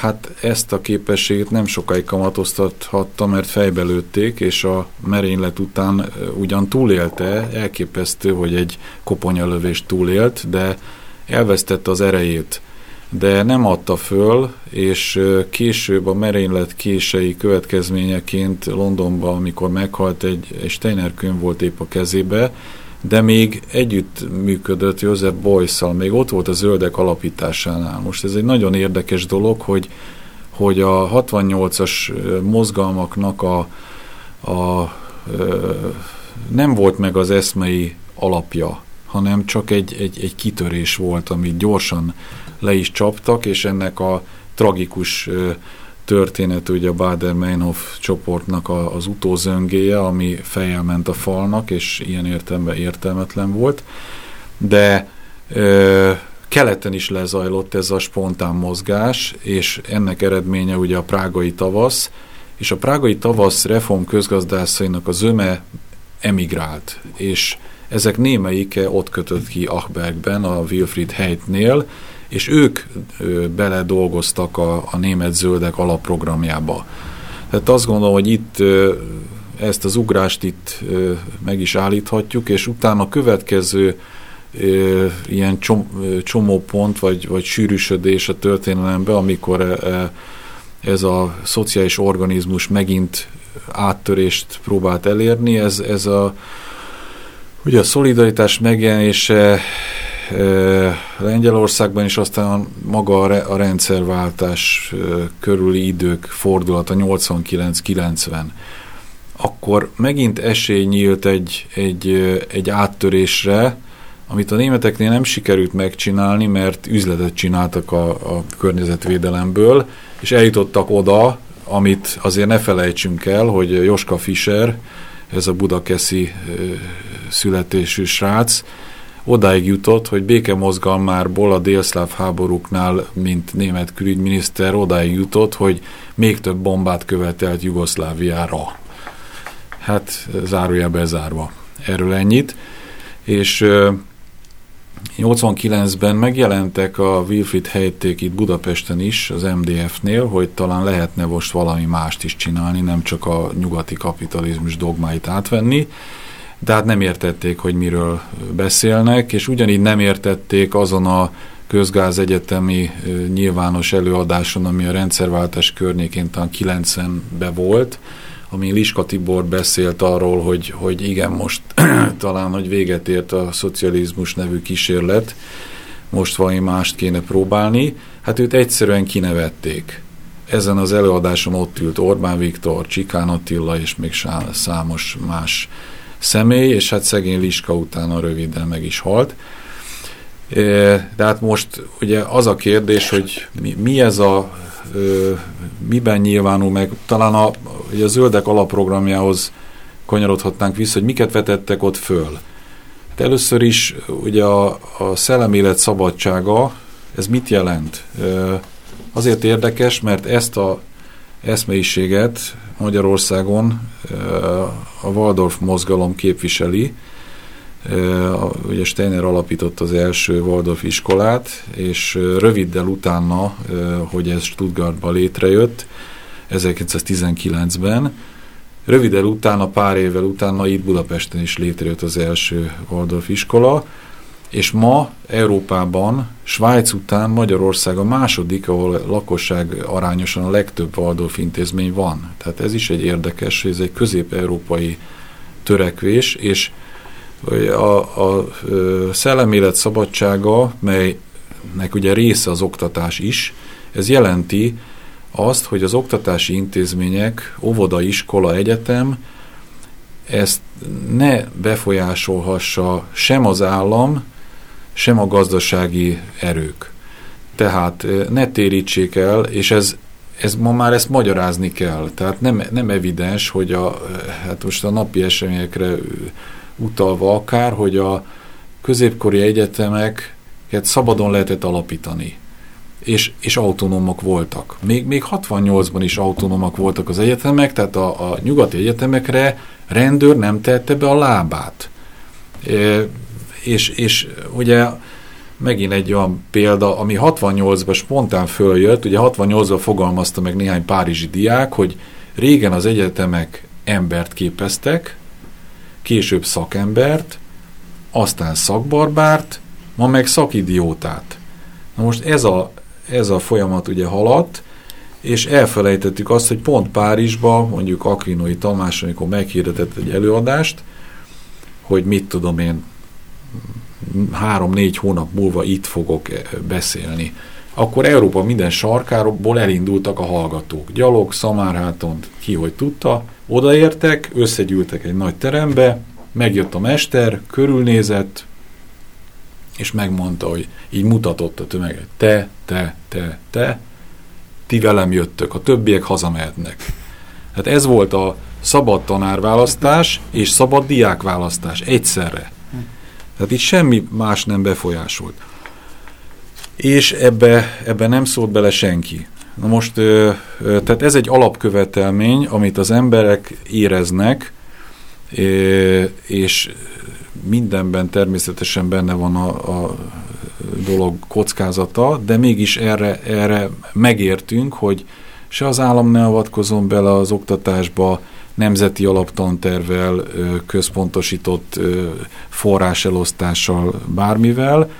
S6: hát ezt a képességet nem sokáig kamatoztathatta, mert fejbe lőtték, és a merénylet után ugyan túlélte, elképesztő, hogy egy koponyalövést túlélt, de elvesztette az erejét, de nem adta föl, és később a merénylet kései következményeként Londonban, amikor meghalt, egy, egy Steiner könyv volt épp a kezébe, de még együtt működött József Boyszal, még ott volt a zöldek alapításánál. Most ez egy nagyon érdekes dolog, hogy, hogy a 68-as mozgalmaknak a, a nem volt meg az eszmei alapja hanem csak egy, egy, egy kitörés volt, amit gyorsan le is csaptak, és ennek a tragikus történet ugye a Bader-Meinhof csoportnak a, az utózöngéje, ami fejjel ment a falnak, és ilyen értelemben értelmetlen volt, de ö, keleten is lezajlott ez a spontán mozgás, és ennek eredménye ugye a prágai tavasz, és a prágai tavasz reform közgazdászainak a zöme emigrált, és ezek némelyike ott kötött ki Achbergben, a Wilfried Heitnél, és ők bele dolgoztak a, a német zöldek alapprogramjába. Tehát azt gondolom, hogy itt ezt az ugrást itt meg is állíthatjuk, és utána a következő ilyen csomópont, vagy, vagy sűrűsödés a történelemben, amikor ez a szociális organizmus megint áttörést próbált elérni, ez, ez a Ugye a szolidaritás megjelenése Lengyelországban is aztán maga a, rendszerváltás körüli idők fordulata 89-90 akkor megint esély nyílt egy, egy, egy áttörésre, amit a németeknél nem sikerült megcsinálni, mert üzletet csináltak a, a környezetvédelemből, és eljutottak oda, amit azért ne felejtsünk el, hogy Joska Fischer, ez a budakeszi születésű srác, odáig jutott, hogy békemozgalmárból a délszláv háborúknál, mint német külügyminiszter, odáig jutott, hogy még több bombát követelt Jugoszláviára. Hát zárója bezárva. Erről ennyit. És 89-ben megjelentek a Wilfried helyték itt Budapesten is, az MDF-nél, hogy talán lehetne most valami mást is csinálni, nem csak a nyugati kapitalizmus dogmáit átvenni, de hát nem értették, hogy miről beszélnek, és ugyanígy nem értették azon a közgáz egyetemi nyilvános előadáson, ami a rendszerváltás környékén talán 90-ben volt, ami Liska Tibor beszélt arról, hogy, hogy igen, most talán, hogy véget ért a szocializmus nevű kísérlet, most valami mást kéne próbálni, hát őt egyszerűen kinevették. Ezen az előadáson ott ült Orbán Viktor, Csikán Attila és még számos más személy, és hát szegény Liska utána röviden meg is halt. De hát most ugye az a kérdés, hogy mi, mi ez a, miben nyilvánul meg, talán a, ugye a zöldek alapprogramjához kanyarodhatnánk vissza, hogy miket vetettek ott föl. Hát először is ugye a, a szellemélet szabadsága, ez mit jelent? Azért érdekes, mert ezt a eszmeiséget Magyarországon a Waldorf mozgalom képviseli. Ugye Steiner alapított az első Waldorf iskolát, és röviddel utána, hogy ez Stuttgartban létrejött, 1919-ben, Röviddel utána, pár évvel utána itt Budapesten is létrejött az első Waldorf iskola, és ma Európában, Svájc után Magyarország a második, ahol lakosság arányosan a legtöbb Waldorf intézmény van. Tehát ez is egy érdekes, ez egy közép-európai törekvés, és a, a, a szellemélet szabadsága, melynek ugye része az oktatás is, ez jelenti azt, hogy az oktatási intézmények, óvoda, iskola, egyetem ezt ne befolyásolhassa sem az állam, sem a gazdasági erők. Tehát ne térítsék el, és ez, ez ma már ezt magyarázni kell. Tehát nem, nem evidens, hogy a, hát most a napi eseményekre utalva akár, hogy a középkori egyetemeket szabadon lehetett alapítani és, és autonómok voltak. Még, még 68-ban is autonómak voltak az egyetemek, tehát a, a nyugati egyetemekre rendőr nem tette be a lábát. És, és ugye megint egy olyan példa, ami 68-ban spontán följött, ugye 68-ban fogalmazta meg néhány párizsi diák, hogy régen az egyetemek embert képeztek, később szakembert, aztán szakbarbárt, ma meg szakidiótát. Na most ez a, ez a folyamat ugye haladt, és elfelejtettük azt, hogy pont Párizsba, mondjuk Akvinoi Tamás, amikor meghirdetett egy előadást, hogy mit tudom én, három-négy hónap múlva itt fogok eh, beszélni. Akkor Európa minden sarkáról elindultak a hallgatók. Gyalog, Szamárháton, ki hogy tudta, odaértek, összegyűltek egy nagy terembe, megjött a mester, körülnézett, és megmondta, hogy így mutatott a tömeget, te, te, te, te, ti velem jöttök, a többiek hazamehetnek. Hát ez volt a szabad tanárválasztás és szabad diákválasztás egyszerre. Tehát itt semmi más nem befolyásolt. És ebbe, ebbe nem szólt bele senki. Na most, tehát ez egy alapkövetelmény, amit az emberek éreznek, és mindenben természetesen benne van a, a dolog kockázata, de mégis erre, erre megértünk, hogy se az állam ne avatkozom bele az oktatásba, nemzeti alaptantervel, központosított forráselosztással, bármivel,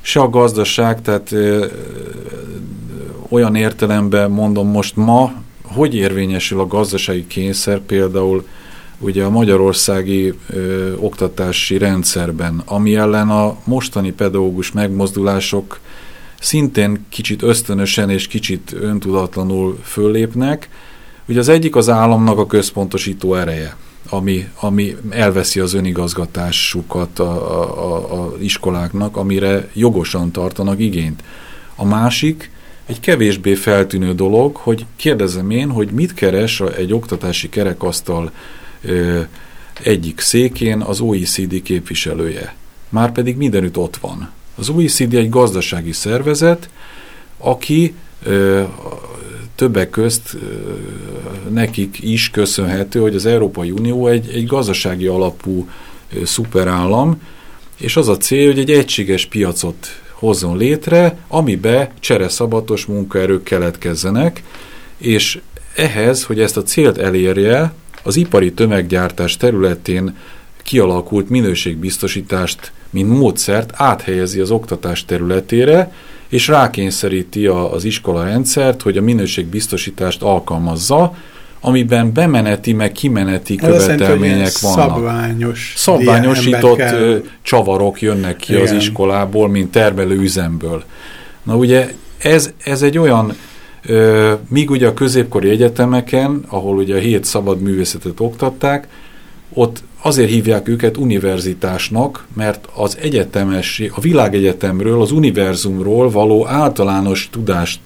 S6: se a gazdaság, tehát olyan értelemben mondom most ma, hogy érvényesül a gazdasági kényszer például ugye a magyarországi ö, oktatási rendszerben, ami ellen a mostani pedagógus megmozdulások szintén kicsit ösztönösen és kicsit öntudatlanul föllépnek. Ugye az egyik az államnak a központosító ereje, ami, ami elveszi az önigazgatásukat a, a, a, iskoláknak, amire jogosan tartanak igényt. A másik, egy kevésbé feltűnő dolog, hogy kérdezem én, hogy mit keres egy oktatási kerekasztal egyik székén az OECD képviselője. Márpedig mindenütt ott van. Az OECD egy gazdasági szervezet, aki ö, többek közt nekik is köszönhető, hogy az Európai Unió egy, egy gazdasági alapú szuperállam, és az a cél, hogy egy egységes piacot hozzon létre, amibe csereszabbatos munkaerők keletkezzenek, és ehhez, hogy ezt a célt elérje, az ipari tömeggyártás területén kialakult minőségbiztosítást, mint módszert áthelyezi az oktatás területére, és rákényszeríti a, az iskola rendszert, hogy a minőségbiztosítást alkalmazza, amiben bemeneti, meg kimeneti Ez követelmények vannak.
S5: Szabványos.
S6: Szabványosított csavarok jönnek ki Igen. az iskolából, mint termelő üzemből. Na ugye ez, ez egy olyan míg ugye a középkori egyetemeken, ahol ugye a hét szabad művészetet oktatták, ott azért hívják őket univerzitásnak, mert az egyetemes, a világegyetemről, az univerzumról való általános tudást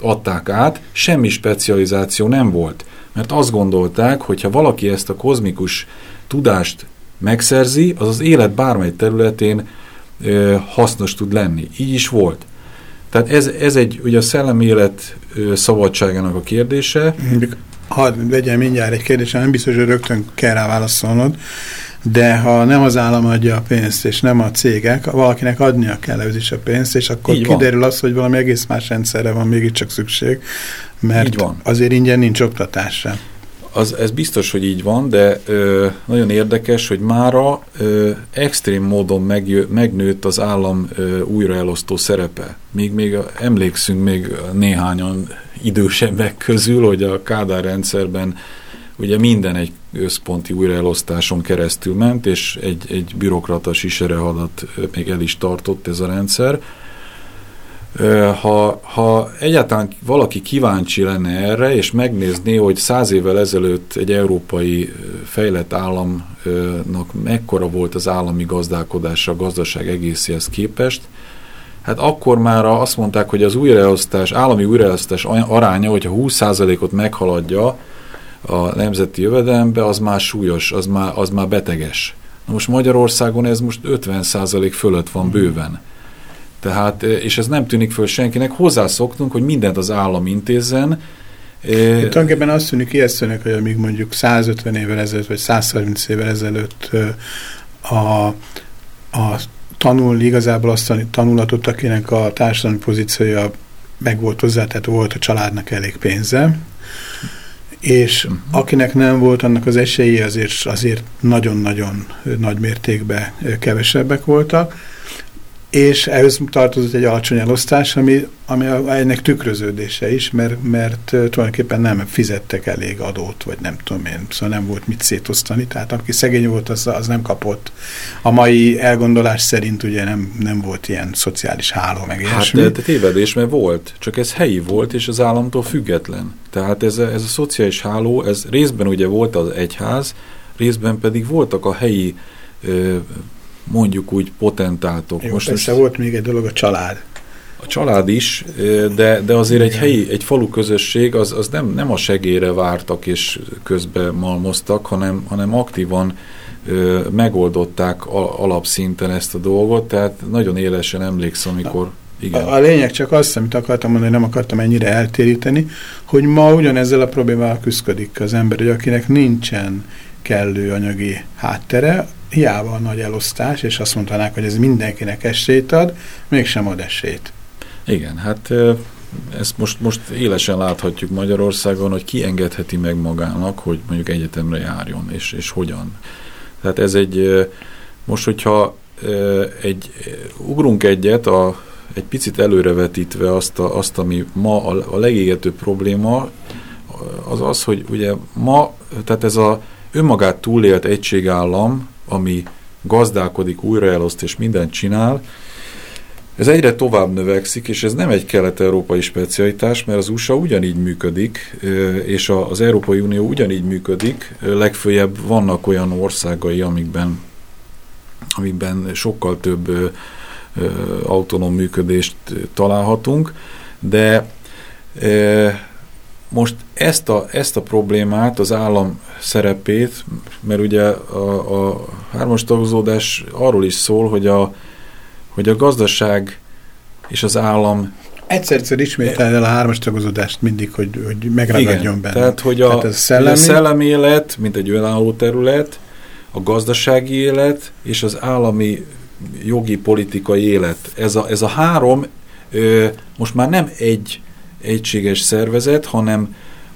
S6: adták át, semmi specializáció nem volt. Mert azt gondolták, hogy ha valaki ezt a kozmikus tudást megszerzi, az az élet bármely területén ö, hasznos tud lenni. Így is volt. Tehát ez, ez egy, ugye a szellemi élet szabadságának a kérdése.
S5: Hadd vegyem mindjárt egy kérdés, nem biztos, hogy rögtön kell rá válaszolnod, de ha nem az állam adja a pénzt, és nem a cégek, valakinek adnia kell ez is a pénzt, és akkor Így kiderül van. az, hogy valami egész más rendszerre van mégiscsak szükség, mert van. azért ingyen nincs oktatásra.
S6: Az, ez biztos, hogy így van, de ö, nagyon érdekes, hogy mára ö, extrém módon megjö, megnőtt az állam ö, újraelosztó szerepe. Még, még emlékszünk még néhányan idősebbek közül, hogy a Kádár rendszerben ugye minden egy összponti újraelosztáson keresztül ment, és egy, egy bürokrata siserehadat még el is tartott ez a rendszer. Ha, ha egyáltalán valaki kíváncsi lenne erre, és megnézné, hogy száz évvel ezelőtt egy európai fejlett államnak mekkora volt az állami gazdálkodása a gazdaság egészéhez képest, hát akkor már azt mondták, hogy az újraelosztás, állami újraelosztás aránya, hogyha 20%-ot meghaladja a nemzeti jövedelembe, az már súlyos, az már, az már beteges. Na most Magyarországon ez most 50% fölött van bőven. Tehát, és ez nem tűnik föl senkinek, hozzászoktunk, hogy mindent az állam intézzen.
S5: Itt tulajdonképpen azt tűnik ijesztőnek, hogy amíg mondjuk 150 évvel ezelőtt, vagy 130 évvel ezelőtt a, a tanul igazából azt a tanulatot, akinek a társadalmi pozíciója meg volt hozzá, tehát volt a családnak elég pénze, és -huh. akinek nem volt, annak az azért azért nagyon-nagyon nagy mértékben kevesebbek voltak, és ehhez tartozott egy alacsony elosztás, ami, ami ennek tükröződése is, mert, mert tulajdonképpen nem fizettek elég adót, vagy nem tudom én, szóval nem volt mit szétosztani, tehát aki szegény volt, az, az nem kapott. A mai elgondolás szerint ugye nem, nem volt ilyen szociális háló, meg
S6: Hát de, de tévedés, mert volt, csak ez helyi volt, és az államtól független. Tehát ez a, ez a szociális háló, ez részben ugye volt az egyház, részben pedig voltak a helyi mondjuk úgy potentátok.
S5: Jó, Most persze volt még egy dolog, a család.
S6: A család is, de, de azért egy helyi, egy falu közösség az, az nem, nem a segélyre vártak és közben malmoztak, hanem, hanem aktívan ö, megoldották a, alapszinten ezt a dolgot, tehát nagyon élesen emlékszem, amikor...
S5: Igen. A, a lényeg csak az, amit akartam mondani, nem akartam ennyire eltéríteni, hogy ma ugyanezzel a problémával küzdik az ember, hogy akinek nincsen kellő anyagi háttere, hiába a nagy elosztás, és azt mondanák, hogy ez mindenkinek esélyt ad, mégsem ad esélyt.
S6: Igen, hát ezt most, most élesen láthatjuk Magyarországon, hogy ki engedheti meg magának, hogy mondjuk egyetemre járjon, és, és hogyan. Tehát ez egy, most hogyha egy, ugrunk egyet, a, egy picit előrevetítve azt, a, azt ami ma a, a legégetőbb probléma, az az, hogy ugye ma, tehát ez a önmagát túlélt egységállam, ami gazdálkodik, újraeloszt és mindent csinál, ez egyre tovább növekszik, és ez nem egy kelet-európai specialitás, mert az USA ugyanígy működik, és az Európai Unió ugyanígy működik, legfőjebb vannak olyan országai, amikben, amikben sokkal több autonóm működést találhatunk, de most ezt a, ezt a problémát, az állam szerepét, mert ugye a, a hármas tagozódás arról is szól, hogy a, hogy a gazdaság és az állam
S5: Egyszer-egyszer ismételni el a hármas tagozódást mindig, hogy, hogy megragadjon Igen, benne.
S6: Tehát, hogy a, tehát ez szellemi... a szellemi élet, mint egy önálló terület, a gazdasági élet és az állami jogi politikai élet. Ez a, ez a három ö, most már nem egy egységes szervezet, hanem,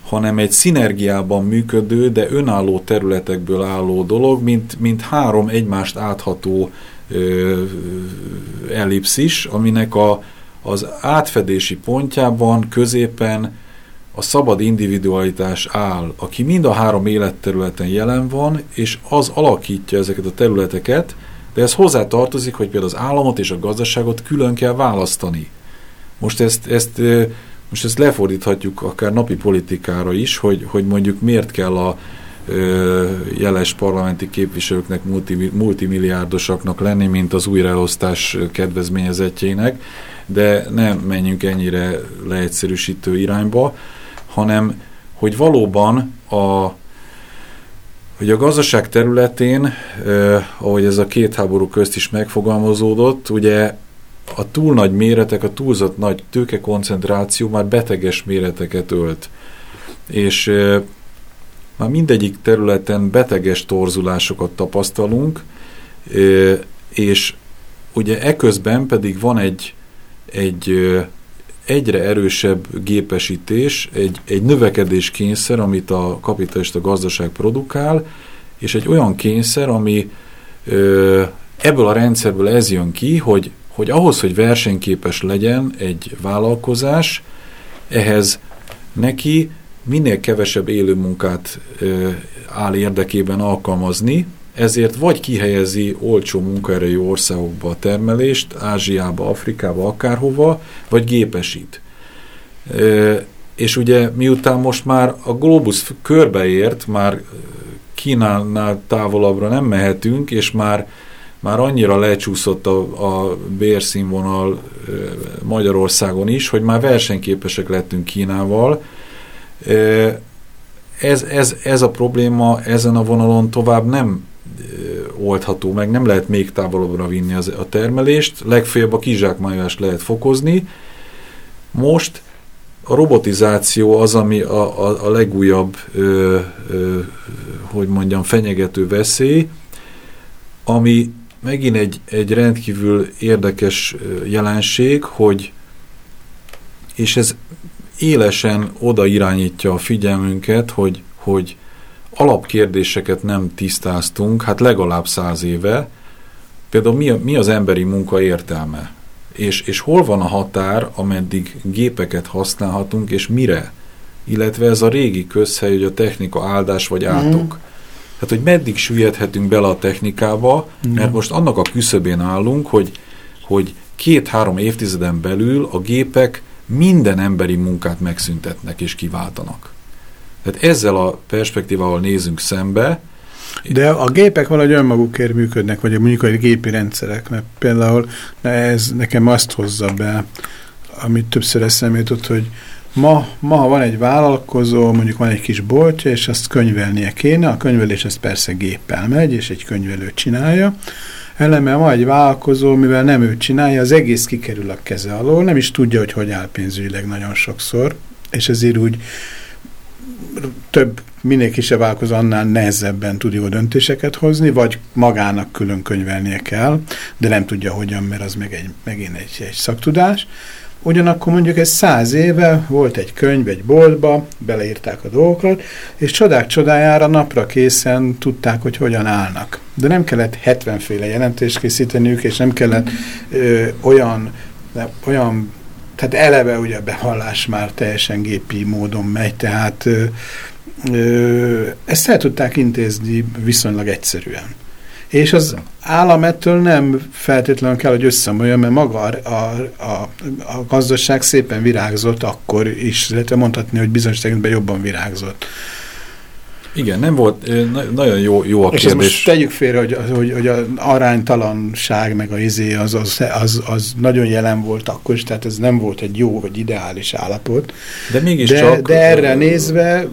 S6: hanem egy szinergiában működő, de önálló területekből álló dolog, mint, mint három egymást átható ö, ellipszis, aminek a, az átfedési pontjában, középen a szabad individualitás áll, aki mind a három életterületen jelen van, és az alakítja ezeket a területeket, de ez hozzá tartozik, hogy például az államot és a gazdaságot külön kell választani. Most ezt, ezt most ezt lefordíthatjuk akár napi politikára is, hogy, hogy mondjuk miért kell a ö, jeles parlamenti képviselőknek multi, multimilliárdosaknak lenni, mint az újraelosztás kedvezményezetjének, de nem menjünk ennyire leegyszerűsítő irányba, hanem hogy valóban a hogy a gazdaság területén, eh, ahogy ez a két háború közt is megfogalmazódott, ugye a túl nagy méretek, a túlzott nagy tőkekoncentráció már beteges méreteket ölt. És e, már mindegyik területen beteges torzulásokat tapasztalunk, e, és ugye eközben pedig van egy, egy egyre erősebb gépesítés, egy, egy növekedés kényszer, amit a kapitalista gazdaság produkál, és egy olyan kényszer, ami ö, ebből a rendszerből ez jön ki, hogy, hogy ahhoz, hogy versenyképes legyen egy vállalkozás, ehhez neki minél kevesebb élő munkát ö, áll érdekében alkalmazni, ezért vagy kihelyezi olcsó munkaerejű országokba a termelést, Ázsiába, Afrikába, akárhova, vagy gépesít. E, és ugye miután most már a globus körbeért, már Kínánál távolabbra nem mehetünk, és már, már annyira lecsúszott a, a bérszínvonal Magyarországon is, hogy már versenyképesek lettünk Kínával. Ez, ez, ez a probléma ezen a vonalon tovább nem oldható meg, nem lehet még távolabbra vinni az, a termelést, legfeljebb a kizsákmányolást lehet fokozni. Most a robotizáció az, ami a, a, a legújabb, ö, ö, hogy mondjam, fenyegető veszély, ami megint egy, egy rendkívül érdekes jelenség, hogy és ez élesen oda irányítja a figyelmünket, hogy, hogy alapkérdéseket nem tisztáztunk, hát legalább száz éve, például mi, a, mi az emberi munka értelme, és, és hol van a határ, ameddig gépeket használhatunk, és mire, illetve ez a régi közhely, hogy a technika áldás vagy átok. Mm. Hát, hogy meddig süllyedhetünk bele a technikába, mert most annak a küszöbén állunk, hogy, hogy két-három évtizeden belül a gépek minden emberi munkát megszüntetnek és kiváltanak. Tehát ezzel a perspektívával nézünk szembe.
S5: De a gépek valahogy önmagukért működnek, vagy mondjuk a gépi rendszerek, mert például ez nekem azt hozza be, amit többször eszembe jutott, hogy ma, ma, van egy vállalkozó, mondjuk van egy kis boltja, és azt könyvelnie kéne, a könyvelés ez persze géppel megy, és egy könyvelő csinálja, ellenben ma egy vállalkozó, mivel nem ő csinálja, az egész kikerül a keze alól, nem is tudja, hogy hogy áll pénzügyileg nagyon sokszor, és ezért úgy több, minél kisebb vállalkozó, annál nehezebben tud jó döntéseket hozni, vagy magának külön könyvelnie kell, de nem tudja hogyan, mert az meg egy, megint egy, egy szaktudás. Ugyanakkor mondjuk egy száz éve volt egy könyv egy boltba, beleírták a dolgokat, és csodák csodájára napra készen tudták, hogy hogyan állnak. De nem kellett 70 féle jelentést készíteniük, és nem kellett ö, olyan, olyan tehát eleve ugye a bevallás már teljesen gépi módon megy, tehát ö, ö, ezt el tudták intézni viszonylag egyszerűen. És az állam ettől nem feltétlenül kell, hogy összemoljon, mert maga a, a, a gazdaság szépen virágzott akkor is, illetve mondhatni, hogy bizonyos tekintetben jobban virágzott.
S6: Igen, nem volt, nagyon jó, jó a
S5: és
S6: kérdés.
S5: most tegyük félre, hogy, hogy, hogy az aránytalanság meg a izé az, az, az, az nagyon jelen volt akkor is, tehát ez nem volt egy jó vagy ideális állapot.
S6: De mégis
S5: de,
S6: csak...
S5: De erre nézve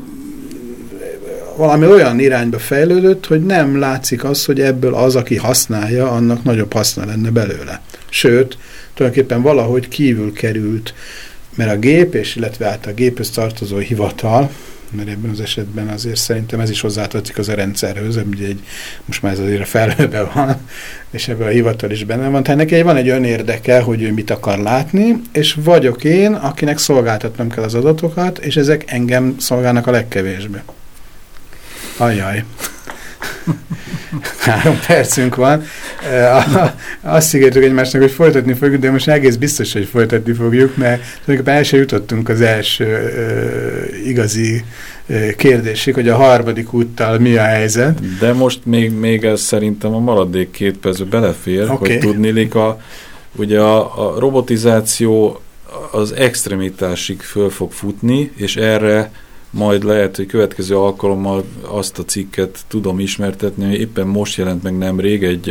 S5: valami olyan irányba fejlődött, hogy nem látszik az, hogy ebből az, aki használja, annak nagyobb haszna lenne belőle. Sőt, tulajdonképpen valahogy kívül került, mert a gép, és illetve hát a géphez tartozó hivatal, mert ebben az esetben azért szerintem ez is hozzátartozik az a rendszerhöz, ugye egy, most már ez azért a felhőben van, és ebben a hivatal is benne van. Tehát neki van egy önérdeke, hogy ő mit akar látni, és vagyok én, akinek szolgáltatnom kell az adatokat, és ezek engem szolgálnak a legkevésbé. Ajaj. Három percünk van. Azt ígértük egymásnak, hogy folytatni fogjuk, de most egész biztos, hogy folytatni fogjuk, mert tulajdonképpen el sem jutottunk az első igazi uh, kérdésig, hogy a harmadik úttal mi a helyzet.
S6: De most még, még ez szerintem a maradék két percbe belefér, okay. hogy tudnélik a, ugye a, a robotizáció az extremitásig föl fog futni, és erre majd lehet, hogy következő alkalommal azt a cikket tudom ismertetni, hogy éppen most jelent meg nemrég egy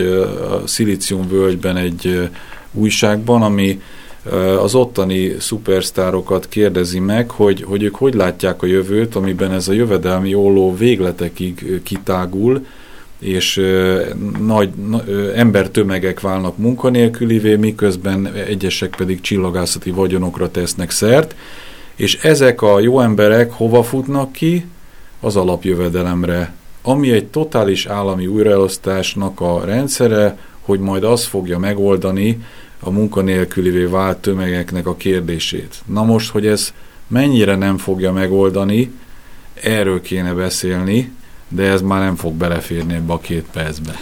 S6: a Szilícium völgyben egy újságban, ami az ottani szupersztárokat kérdezi meg, hogy, hogy ők hogy látják a jövőt, amiben ez a jövedelmi olló végletekig kitágul, és nagy embertömegek válnak munkanélkülivé, miközben egyesek pedig csillagászati vagyonokra tesznek szert, és ezek a jó emberek hova futnak ki? Az alapjövedelemre, ami egy totális állami újraelosztásnak a rendszere, hogy majd az fogja megoldani a munkanélkülivé vált tömegeknek a kérdését. Na most, hogy ez mennyire nem fogja megoldani, erről kéne beszélni, de ez már nem fog beleférni ebbe a két percbe.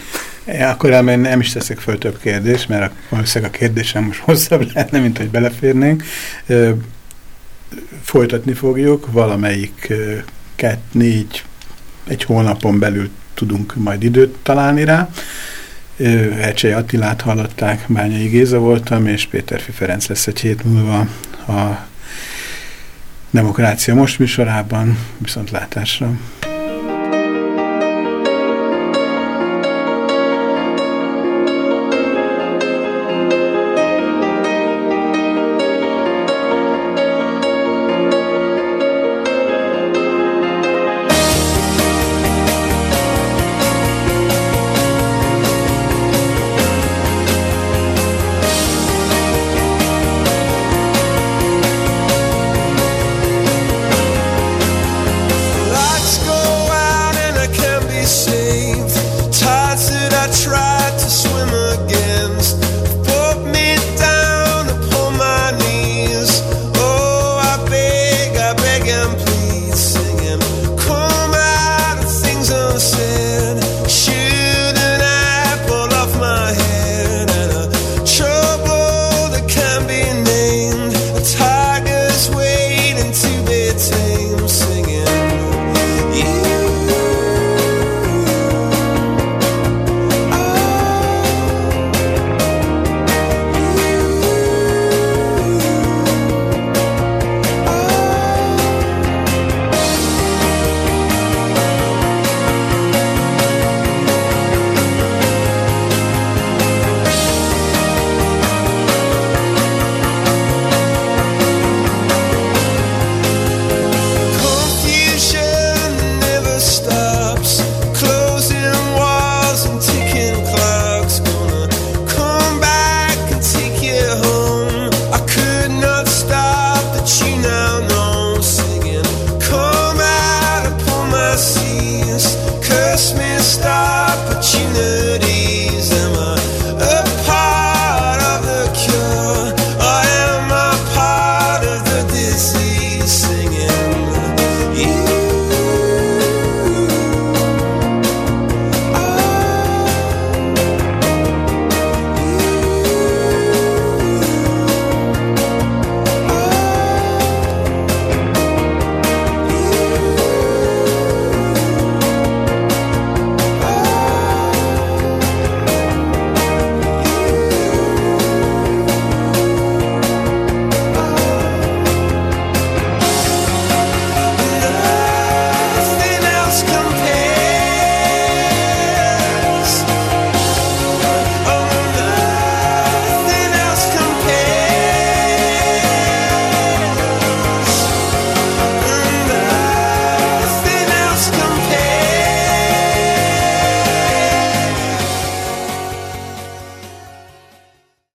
S5: Ja, akkor elmenni nem is teszek föl több kérdést, mert valószínűleg a kérdésem most hosszabb lehetne, mint hogy beleférnénk. Folytatni fogjuk, valamelyik két, négy, egy hónapon belül tudunk majd időt találni rá. Ecsei Attilát hallották, Bányai Géza voltam, és Péter Ferenc lesz egy hét múlva a Demokrácia Most műsorában, viszontlátásra.